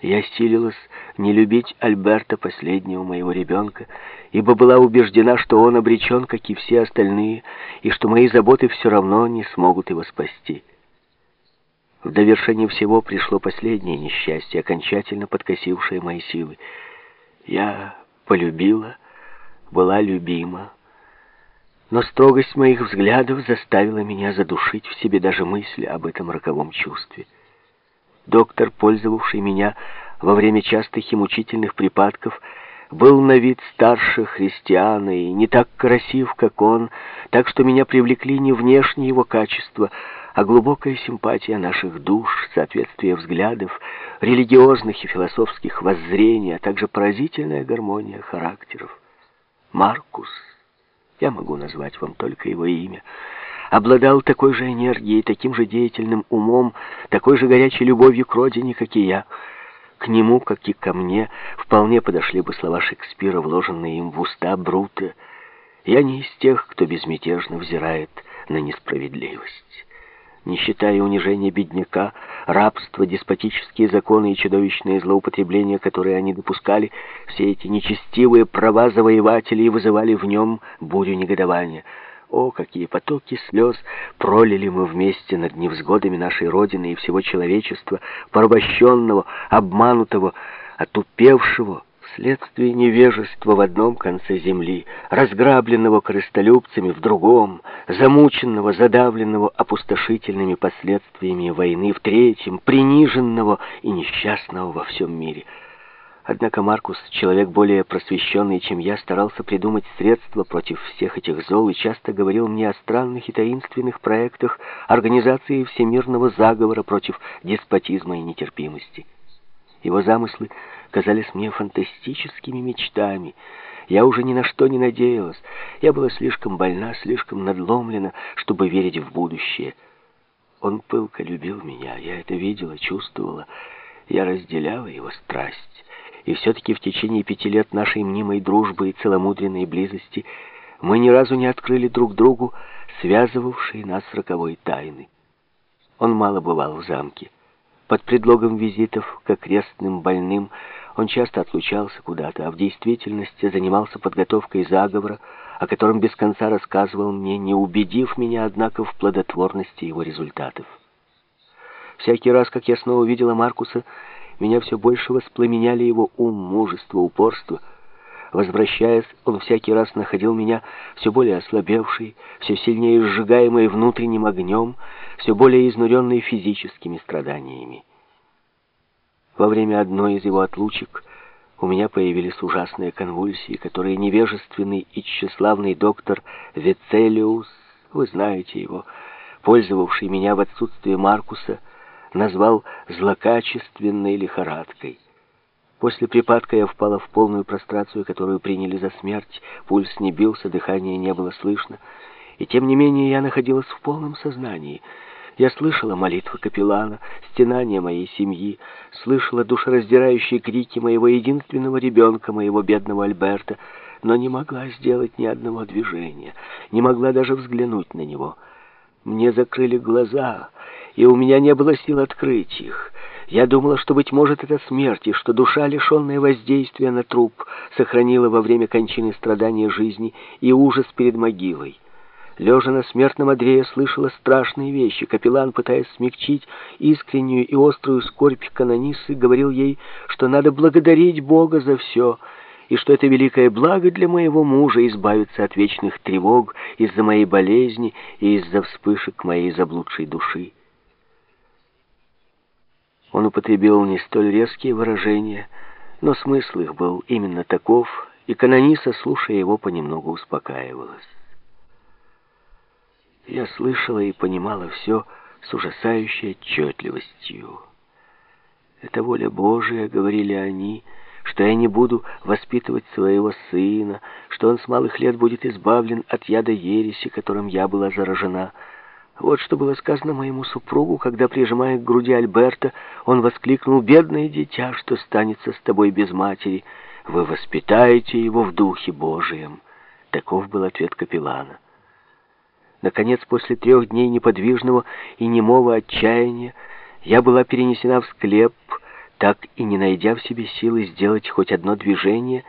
Я силилась не любить Альберта, последнего моего ребенка, ибо была убеждена, что он обречен, как и все остальные, и что мои заботы все равно не смогут его спасти. В довершение всего пришло последнее несчастье, окончательно подкосившее мои силы. Я полюбила, была любима, но строгость моих взглядов заставила меня задушить в себе даже мысли об этом роковом чувстве. Доктор, пользовавший меня во время частых и мучительных припадков, был на вид старше христиана и не так красив, как он, так что меня привлекли не внешние его качества, а глубокая симпатия наших душ, соответствие взглядов, религиозных и философских воззрений, а также поразительная гармония характеров. Маркус, я могу назвать вам только его имя, обладал такой же энергией, таким же деятельным умом, такой же горячей любовью к родине, как и я. К нему, как и ко мне, вполне подошли бы слова Шекспира, вложенные им в уста Брута. Я не из тех, кто безмятежно взирает на несправедливость. Не считая унижения бедняка, рабство, деспотические законы и чудовищные злоупотребления, которые они допускали, все эти нечестивые права завоевателей вызывали в нем бурю негодования — о, какие потоки слез пролили мы вместе над невзгодами нашей Родины и всего человечества, порабощенного, обманутого, отупевшего вследствие невежества в одном конце земли, разграбленного крыстолюбцами в другом, замученного, задавленного опустошительными последствиями войны в третьем, приниженного и несчастного во всем мире — Однако Маркус, человек более просвещенный, чем я, старался придумать средства против всех этих зол и часто говорил мне о странных и таинственных проектах организации всемирного заговора против деспотизма и нетерпимости. Его замыслы казались мне фантастическими мечтами. Я уже ни на что не надеялась. Я была слишком больна, слишком надломлена, чтобы верить в будущее. Он пылко любил меня, я это видела, чувствовала. Я разделяла его страсть. И все-таки в течение пяти лет нашей мнимой дружбы и целомудренной близости мы ни разу не открыли друг другу связывавшие нас роковой тайны. Он мало бывал в замке. Под предлогом визитов к окрестным больным он часто отлучался куда-то, а в действительности занимался подготовкой заговора, о котором без конца рассказывал мне, не убедив меня, однако, в плодотворности его результатов. Всякий раз, как я снова видела Маркуса, меня все больше воспламеняли его ум, мужество, упорство. Возвращаясь, он всякий раз находил меня все более ослабевшей, все сильнее сжигаемой внутренним огнем, все более изнуренной физическими страданиями. Во время одной из его отлучек у меня появились ужасные конвульсии, которые невежественный и тщеславный доктор Вицелиус, вы знаете его, пользовавший меня в отсутствие Маркуса, назвал злокачественной лихорадкой. После припадка я впала в полную прострацию, которую приняли за смерть. Пульс не бился, дыхание не было слышно. И тем не менее я находилась в полном сознании. Я слышала молитвы капеллана, стенания моей семьи, слышала душераздирающие крики моего единственного ребенка, моего бедного Альберта, но не могла сделать ни одного движения, не могла даже взглянуть на него. Мне закрыли глаза, и у меня не было сил открыть их. Я думала, что, быть может, это смерть, и что душа, лишенная воздействия на труп, сохранила во время кончины страдания жизни и ужас перед могилой. Лежа на смертном одре, я слышала страшные вещи. Капеллан, пытаясь смягчить искреннюю и острую скорбь канониссы, говорил ей, что надо благодарить Бога за все, и что это великое благо для моего мужа избавиться от вечных тревог из-за моей болезни и из-за вспышек моей заблудшей души. Он употребил не столь резкие выражения, но смысл их был именно таков, и канониса, слушая его, понемногу успокаивалась. Я слышала и понимала все с ужасающей отчетливостью. «Это воля Божия», — говорили они, — «что я не буду воспитывать своего сына, что он с малых лет будет избавлен от яда ереси, которым я была заражена». Вот что было сказано моему супругу, когда, прижимая к груди Альберта, он воскликнул, «Бедное дитя, что станется с тобой без матери, вы воспитаете его в Духе Божием». Таков был ответ капеллана. Наконец, после трех дней неподвижного и немого отчаяния, я была перенесена в склеп, так и не найдя в себе силы сделать хоть одно движение,